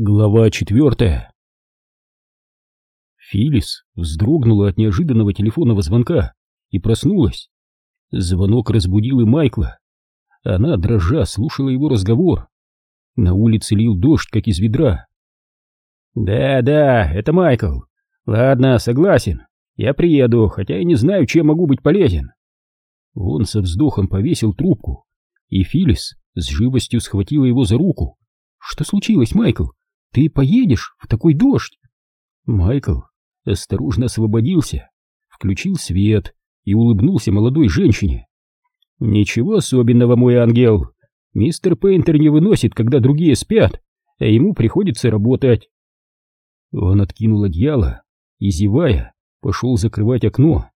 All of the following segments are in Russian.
Глава четвертая Филис вздрогнула от неожиданного телефонного звонка и проснулась. Звонок разбудил и Майкла. Она, дрожа, слушала его разговор. На улице лил дождь, как из ведра. «Да-да, это Майкл. Ладно, согласен. Я приеду, хотя и не знаю, чем могу быть полезен». Он со вздохом повесил трубку, и Филис с живостью схватила его за руку. «Что случилось, Майкл? Ты поедешь в такой дождь? Майкл осторожно освободился, включил свет и улыбнулся молодой женщине. Ничего особенного, мой ангел. Мистер Пейнтер не выносит, когда другие спят, а ему приходится работать. Он откинул одеяло и, зевая, пошел закрывать окно.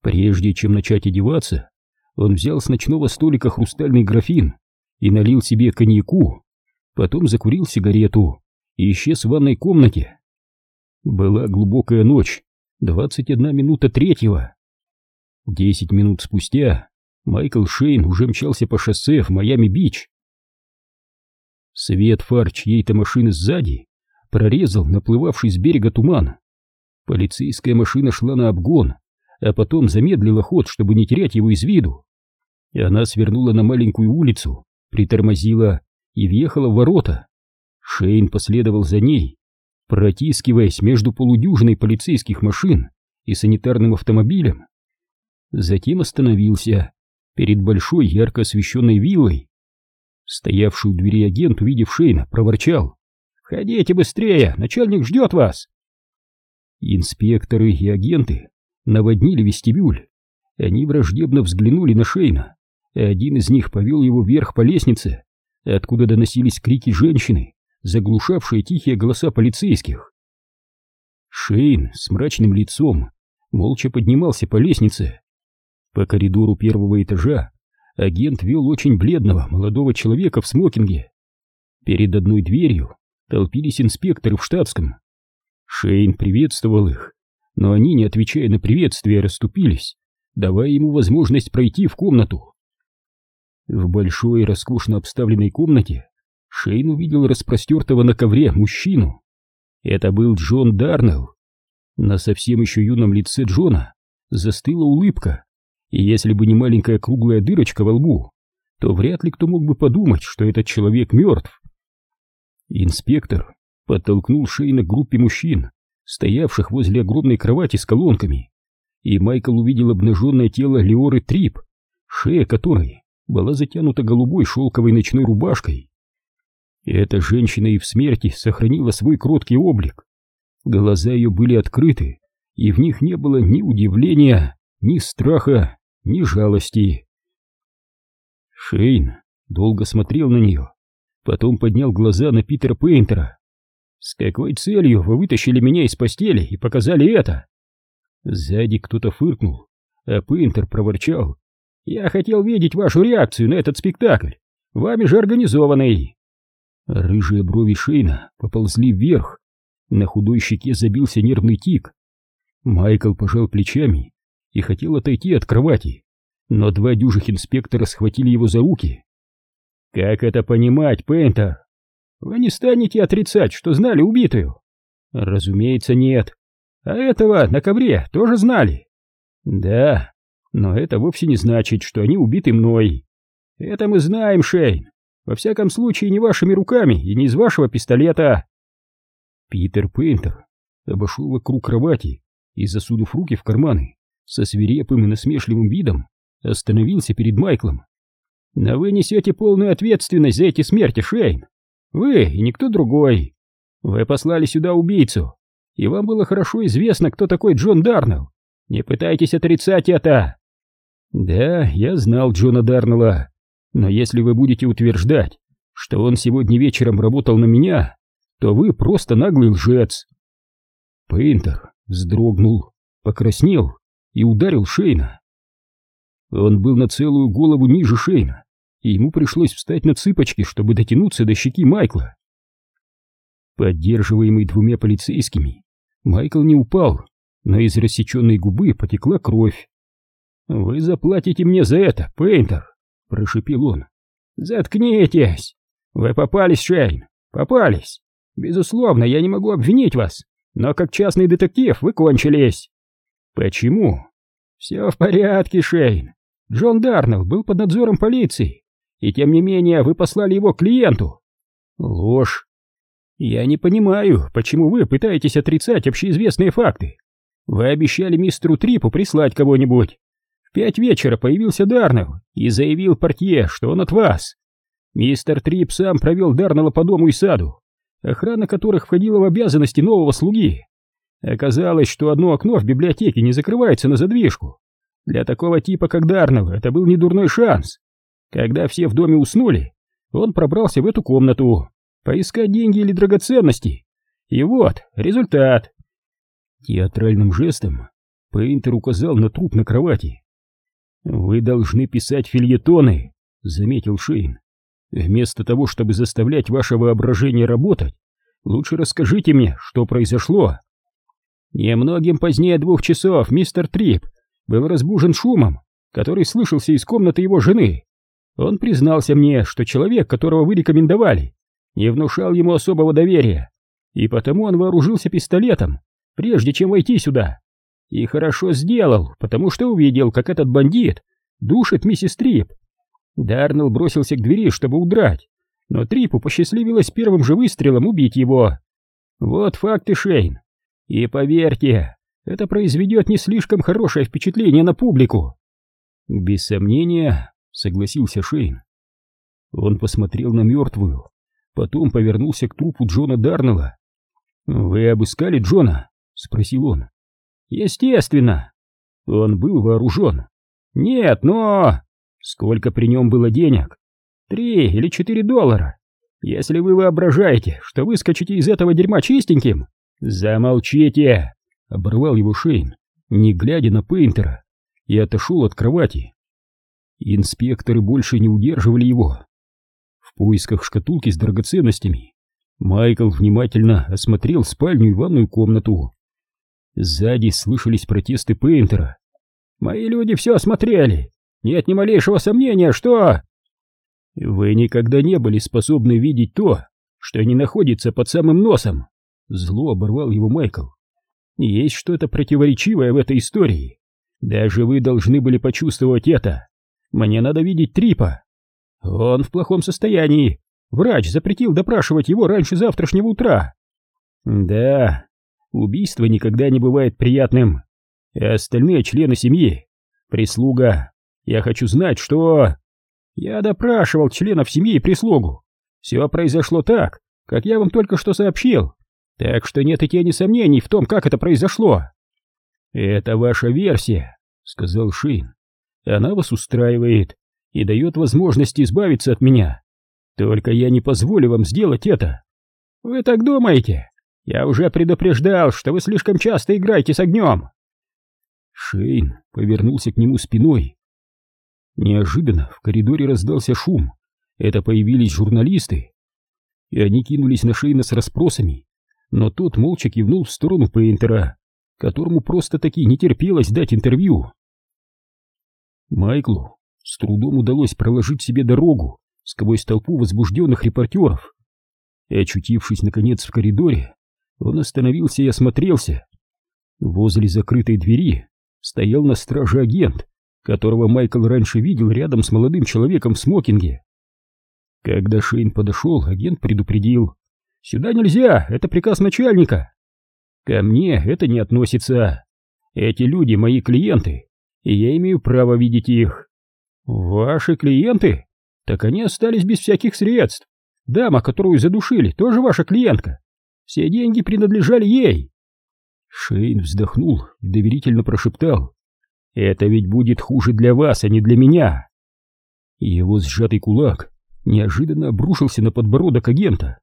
Прежде чем начать одеваться, он взял с ночного столика хрустальный графин и налил себе коньяку потом закурил сигарету и исчез в ванной комнате. Была глубокая ночь, 21 минута третьего. Десять минут спустя Майкл Шейн уже мчался по шоссе в Майами-Бич. Свет фар чьей-то машины сзади прорезал наплывавший с берега туман. Полицейская машина шла на обгон, а потом замедлила ход, чтобы не терять его из виду. И она свернула на маленькую улицу, притормозила и въехала в ворота. Шейн последовал за ней, протискиваясь между полудюжиной полицейских машин и санитарным автомобилем. Затем остановился перед большой ярко освещенной виллой. Стоявший у двери агент, увидев Шейна, проворчал. «Ходите быстрее, начальник ждет вас!» Инспекторы и агенты наводнили вестибюль. Они враждебно взглянули на Шейна, и один из них повел его вверх по лестнице, откуда доносились крики женщины, заглушавшие тихие голоса полицейских. Шейн с мрачным лицом молча поднимался по лестнице. По коридору первого этажа агент вел очень бледного молодого человека в смокинге. Перед одной дверью толпились инспекторы в штатском. Шейн приветствовал их, но они, не отвечая на приветствие, расступились, давая ему возможность пройти в комнату. В большой роскошно обставленной комнате Шейн увидел распростертого на ковре мужчину. Это был Джон Дарнелл. На совсем еще юном лице Джона застыла улыбка, и если бы не маленькая круглая дырочка во лбу, то вряд ли кто мог бы подумать, что этот человек мертв. Инспектор подтолкнул Шейна к группе мужчин, стоявших возле огромной кровати с колонками, и Майкл увидел обнаженное тело Леоры Трип, шея которой была затянута голубой шелковой ночной рубашкой. Эта женщина и в смерти сохранила свой кроткий облик. Глаза ее были открыты, и в них не было ни удивления, ни страха, ни жалости. Шейн долго смотрел на нее, потом поднял глаза на Питера Пейнтера. «С какой целью вы вытащили меня из постели и показали это?» Сзади кто-то фыркнул, а Пейнтер проворчал. Я хотел видеть вашу реакцию на этот спектакль, вами же организованный. Рыжие брови Шейна поползли вверх, на худой щеке забился нервный тик. Майкл пожал плечами и хотел отойти от кровати, но два дюжих инспектора схватили его за руки. «Как это понимать, Пейнтер? Вы не станете отрицать, что знали убитую?» «Разумеется, нет. А этого на ковре тоже знали?» «Да, но это вовсе не значит, что они убиты мной. Это мы знаем, Шейн. Во всяком случае, не вашими руками и не из вашего пистолета. Питер Пейнтер обошел вокруг кровати и, засунув руки в карманы, со свирепым и насмешливым видом остановился перед Майклом. Но вы несете полную ответственность за эти смерти, Шейн. Вы и никто другой. Вы послали сюда убийцу, и вам было хорошо известно, кто такой Джон Дарнелл. Не пытайтесь отрицать это. Да, я знал Джона Дарнелла, но если вы будете утверждать, что он сегодня вечером работал на меня, то вы просто наглый лжец. Пейнтер вздрогнул, покраснел и ударил Шейна. Он был на целую голову ниже Шейна, и ему пришлось встать на цыпочки, чтобы дотянуться до щеки Майкла. Поддерживаемый двумя полицейскими, Майкл не упал, но из рассеченной губы потекла кровь. «Вы заплатите мне за это, Пейнтер!» — прошипел он. «Заткнитесь! Вы попались, Шейн! Попались. Безусловно, я не могу обвинить вас, но как частный детектив вы кончились. Почему? Все в порядке, Шейн. Джон Дарнелл был под надзором полиции, и тем не менее вы послали его клиенту. Ложь. Я не понимаю, почему вы пытаетесь отрицать общеизвестные факты. Вы обещали мистеру Трипу прислать кого-нибудь. Пять вечера появился Дарнелл и заявил портье, что он от вас. Мистер Трип сам провел Дарнелла по дому и саду, охрана которых входила в обязанности нового слуги. Оказалось, что одно окно в библиотеке не закрывается на задвижку. Для такого типа, как Дарнелл, это был недурной шанс. Когда все в доме уснули, он пробрался в эту комнату, поискать деньги или драгоценности. И вот, результат. Театральным жестом Пейнтер указал на труп на кровати. «Вы должны писать фильетоны», — заметил Шейн. «Вместо того, чтобы заставлять ваше воображение работать, лучше расскажите мне, что произошло». Немногим позднее двух часов мистер Трип был разбужен шумом, который слышался из комнаты его жены. Он признался мне, что человек, которого вы рекомендовали, не внушал ему особого доверия, и потому он вооружился пистолетом, прежде чем войти сюда. И хорошо сделал, потому что увидел, как этот бандит душит миссис Трип. Дарнелл бросился к двери, чтобы удрать, но Трипу посчастливилось первым же выстрелом убить его. Вот факты, Шейн. И поверьте, это произведет не слишком хорошее впечатление на публику. Без сомнения, согласился Шейн. Он посмотрел на мертвую, потом повернулся к трупу Джона Дарнелла. «Вы обыскали Джона?» — спросил он. «Естественно. Он был вооружен. Нет, но... Сколько при нем было денег? Три или четыре доллара. Если вы воображаете, что выскочите из этого дерьма чистеньким, замолчите!» — оборвал его Шейн, не глядя на Пейнтера, и отошел от кровати. Инспекторы больше не удерживали его. В поисках шкатулки с драгоценностями Майкл внимательно осмотрел спальню и ванную комнату. Сзади слышались протесты Пейнтера. «Мои люди все осмотрели! Нет ни малейшего сомнения, что...» «Вы никогда не были способны видеть то, что не находится под самым носом!» Зло оборвал его Майкл. «Есть что-то противоречивое в этой истории. Даже вы должны были почувствовать это. Мне надо видеть Трипа. Он в плохом состоянии. Врач запретил допрашивать его раньше завтрашнего утра. Да, убийство никогда не бывает приятным. И остальные члены семьи, прислуга. Я хочу знать, что... Я допрашивал членов семьи и прислугу. Все произошло так, как я вам только что сообщил. Так что нет и тени сомнений в том, как это произошло. Это ваша версия, сказал Шин. Она вас устраивает и дает возможность избавиться от меня. Только я не позволю вам сделать это. Вы так думаете? Я уже предупреждал, что вы слишком часто играете с огнем. Шейн повернулся к нему спиной. Неожиданно в коридоре раздался шум. Это появились журналисты. И они кинулись на Шейна с расспросами, но тот молча кивнул в сторону Пейнтера, которому просто-таки не терпелось дать интервью. Майклу с трудом удалось проложить себе дорогу сквозь толпу возбужденных репортеров. И, очутившись, наконец, в коридоре, он остановился и осмотрелся. Возле закрытой двери стоял на страже агент, которого Майкл раньше видел рядом с молодым человеком в смокинге. Когда Шейн подошел, агент предупредил. «Сюда нельзя, это приказ начальника». «Ко мне это не относится. Эти люди мои клиенты, и я имею право видеть их. Ваши клиенты? Так они остались без всяких средств. Дама, которую задушили, тоже ваша клиентка. Все деньги принадлежали ей. Шейн вздохнул и доверительно прошептал. Это ведь будет хуже для вас, а не для меня. Его сжатый кулак неожиданно обрушился на подбородок агента.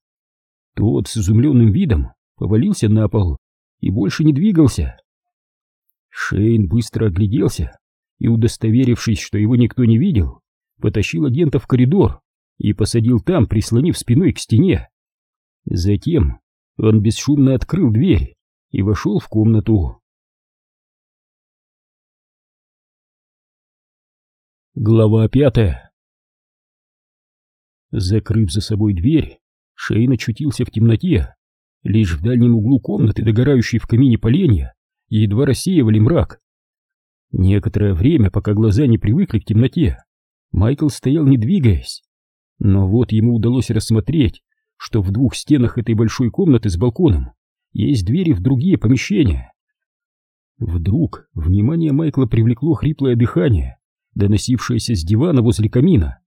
Тот с изумленным видом повалился на пол и больше не двигался. Шейн быстро огляделся и, удостоверившись, что его никто не видел, потащил агента в коридор и посадил там, прислонив спиной к стене. Затем он бесшумно открыл дверь и вошел в комнату. Глава пятая Закрыв за собой дверь, Шейн очутился в темноте. Лишь в дальнем углу комнаты, догорающей в камине поленья, едва рассеивали мрак. Некоторое время, пока глаза не привыкли к темноте, Майкл стоял не двигаясь. Но вот ему удалось рассмотреть, что в двух стенах этой большой комнаты с балконом есть двери в другие помещения. Вдруг внимание Майкла привлекло хриплое дыхание, доносившееся с дивана возле камина.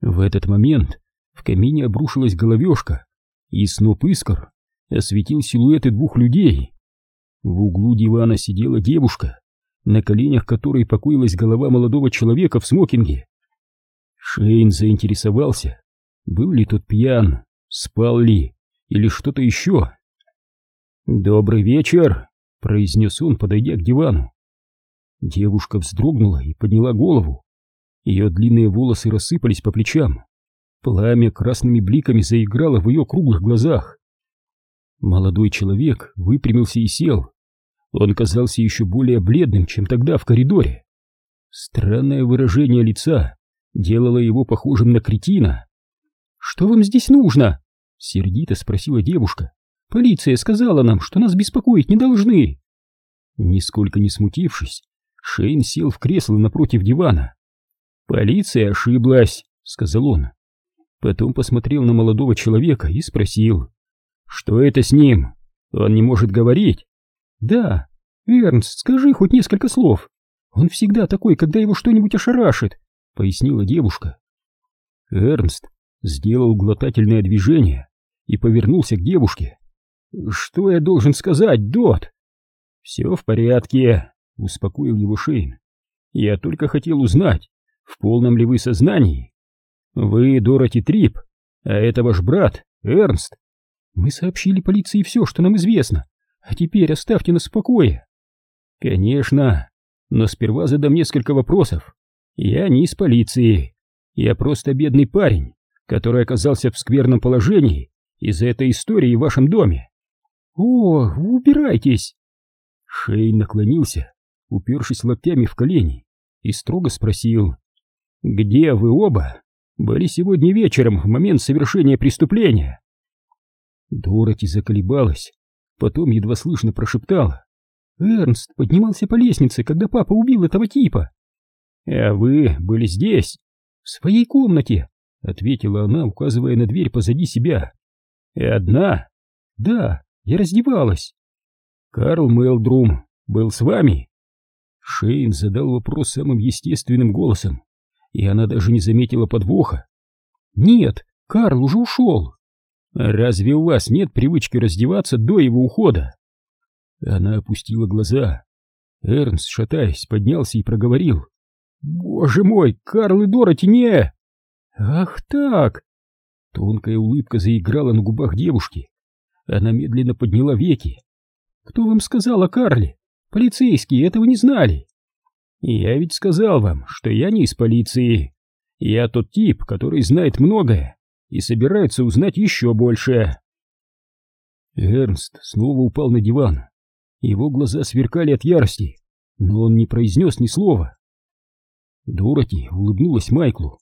В этот момент в камине обрушилась головешка, и сноп искр осветил силуэты двух людей. В углу дивана сидела девушка, на коленях которой покоилась голова молодого человека в смокинге. Шейн заинтересовался, был ли тот пьян, спал ли или что-то еще. «Добрый вечер!» — произнес он, подойдя к дивану. Девушка вздрогнула и подняла голову. Ее длинные волосы рассыпались по плечам. Пламя красными бликами заиграло в ее круглых глазах. Молодой человек выпрямился и сел. Он казался еще более бледным, чем тогда в коридоре. Странное выражение лица делало его похожим на кретина. «Что вам здесь нужно?» — сердито спросила девушка. «Полиция сказала нам, что нас беспокоить не должны». Нисколько не смутившись, Шейн сел в кресло напротив дивана. «Полиция ошиблась», — сказал он. Потом посмотрел на молодого человека и спросил. «Что это с ним? Он не может говорить?» «Да, Эрнст, скажи хоть несколько слов. Он всегда такой, когда его что-нибудь ошарашит», — пояснила девушка. Эрнст сделал глотательное движение и повернулся к девушке. «Что я должен сказать, Дот?» «Все в порядке», — успокоил его Шейн. «Я только хотел узнать, в полном ли вы сознании. Вы Дороти Трип, а это ваш брат, Эрнст. Мы сообщили полиции все, что нам известно, а теперь оставьте нас в покое». «Конечно, но сперва задам несколько вопросов. Я не из полиции, я просто бедный парень, который оказался в скверном положении из-за этой истории в вашем доме. О, убирайтесь! Шейн наклонился, упершись локтями в колени, и строго спросил, «Где вы оба были сегодня вечером в момент совершения преступления?» Дороти заколебалась, потом едва слышно прошептала, «Эрнст поднимался по лестнице, когда папа убил этого типа». «А вы были здесь?» «В своей комнате», — ответила она, указывая на дверь позади себя. «И одна?» «Да, я раздевалась». «Карл Мелдрум был с вами?» Шейн задал вопрос самым естественным голосом, и она даже не заметила подвоха. «Нет, Карл уже ушел». «Разве у вас нет привычки раздеваться до его ухода?» Она опустила глаза. Эрнст, шатаясь, поднялся и проговорил. «Боже мой, Карл и Дороти не...» «Ах так!» Тонкая улыбка заиграла на губах девушки. Она медленно подняла веки. «Кто вам сказал о Карле? Полицейские этого не знали». «Я ведь сказал вам, что я не из полиции. Я тот тип, который знает многое и собирается узнать еще больше». Эрнст снова упал на диван. Его глаза сверкали от ярости, но он не произнес ни слова. Дороти улыбнулась Майклу.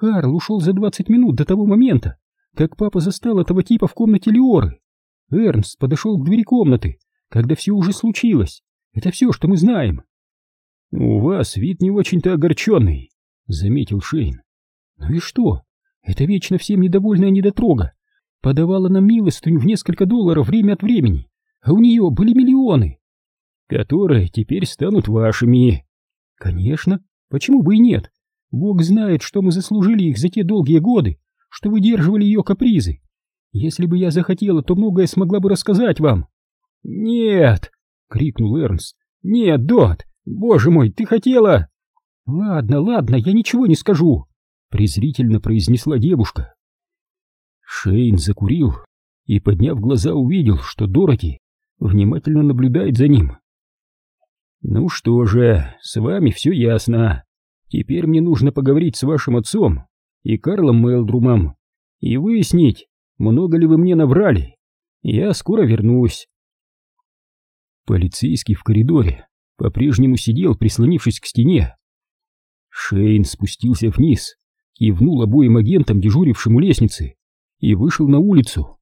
Карл ушел за двадцать минут до того момента, как папа застал этого типа в комнате Леоры. Эрнст подошел к двери комнаты, когда все уже случилось. Это все, что мы знаем. — У вас вид не очень-то огорченный, — заметил Шейн. — Ну и что? Это вечно всем недовольная недотрога. Подавала нам милостыню в несколько долларов время от времени, а у нее были миллионы, которые теперь станут вашими. Конечно, почему бы и нет? Бог знает, что мы заслужили их за те долгие годы, что выдерживали ее капризы. Если бы я захотела, то многое смогла бы рассказать вам. Нет, крикнул Эрнст. Нет, Дот, боже мой, ты хотела... Ладно, ладно, я ничего не скажу, презрительно произнесла девушка. Шейн закурил и, подняв глаза, увидел, что Дороти внимательно наблюдает за ним. «Ну что же, с вами все ясно. Теперь мне нужно поговорить с вашим отцом и Карлом Мелдрумом и выяснить, много ли вы мне наврали. Я скоро вернусь. Полицейский в коридоре по-прежнему сидел, прислонившись к стене. Шейн спустился вниз, кивнул обоим агентам, дежурившим у лестницы, и вышел на улицу.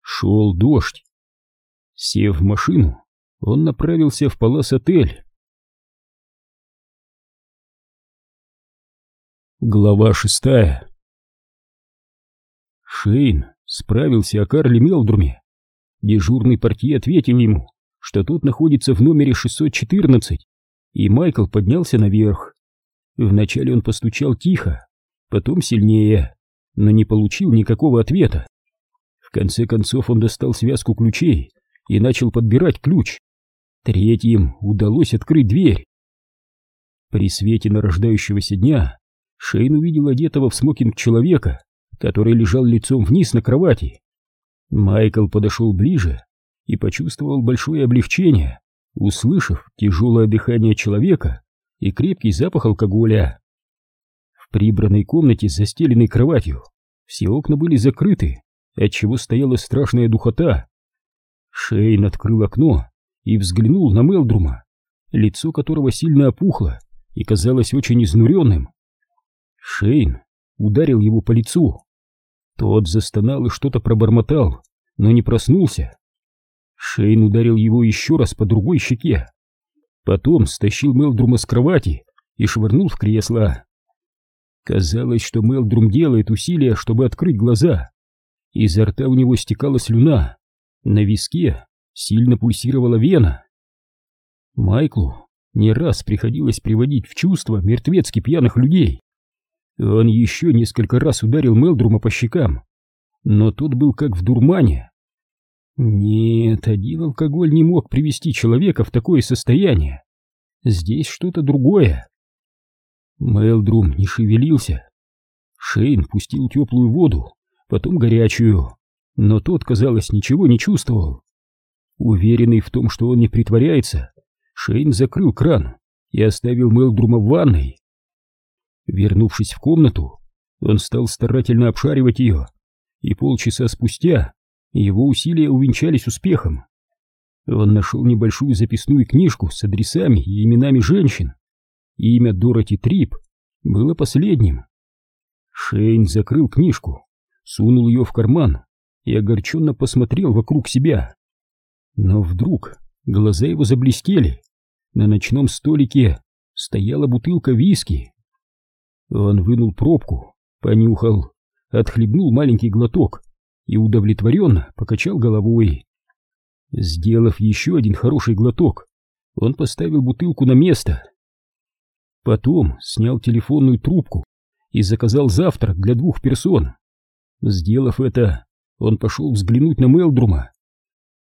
Шел дождь. Сев в машину, он направился в палас-отель. Глава шестая Шейн справился о Карле Мелдруме. Дежурный портье ответил ему, что тот находится в номере 614, и Майкл поднялся наверх. Вначале он постучал тихо, потом сильнее, но не получил никакого ответа. В конце концов он достал связку ключей и начал подбирать ключ. Третьим удалось открыть дверь. При свете нарождающегося дня Шейн увидел одетого в смокинг человека, который лежал лицом вниз на кровати. Майкл подошел ближе и почувствовал большое облегчение, услышав тяжелое дыхание человека и крепкий запах алкоголя. В прибранной комнате с застеленной кроватью все окна были закрыты, отчего стояла страшная духота. Шейн открыл окно и взглянул на Мелдрума, лицо которого сильно опухло и казалось очень изнуренным. Шейн ударил его по лицу. Тот застонал и что-то пробормотал, но не проснулся. Шейн ударил его еще раз по другой щеке. Потом стащил Мелдрума с кровати и швырнул в кресло. Казалось, что Мелдрум делает усилия, чтобы открыть глаза. Изо рта у него стекала слюна, на виске сильно пульсировала вена. Майклу не раз приходилось приводить в чувство мертвецки пьяных людей. Он еще несколько раз ударил Мелдрума по щекам, но тот был как в дурмане. Нет, один алкоголь не мог привести человека в такое состояние. Здесь что-то другое. Мелдрум не шевелился. Шейн пустил теплую воду, потом горячую, но тот, казалось, ничего не чувствовал. Уверенный в том, что он не притворяется, Шейн закрыл кран и оставил Мелдрума в ванной. Вернувшись в комнату, он стал старательно обшаривать ее, и полчаса спустя его усилия увенчались успехом. Он нашел небольшую записную книжку с адресами и именами женщин. Имя Дороти Трип было последним. Шейн закрыл книжку, сунул ее в карман и огорченно посмотрел вокруг себя. Но вдруг глаза его заблестели. На ночном столике стояла бутылка виски. Он вынул пробку, понюхал, отхлебнул маленький глоток и удовлетворенно покачал головой. Сделав еще один хороший глоток, он поставил бутылку на место. Потом снял телефонную трубку и заказал завтрак для двух персон. Сделав это, он пошел взглянуть на Мелдрума.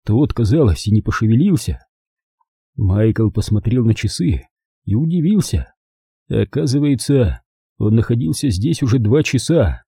Тот, казалось, и не пошевелился. Майкл посмотрел на часы и удивился. Оказывается, он находился здесь уже два часа.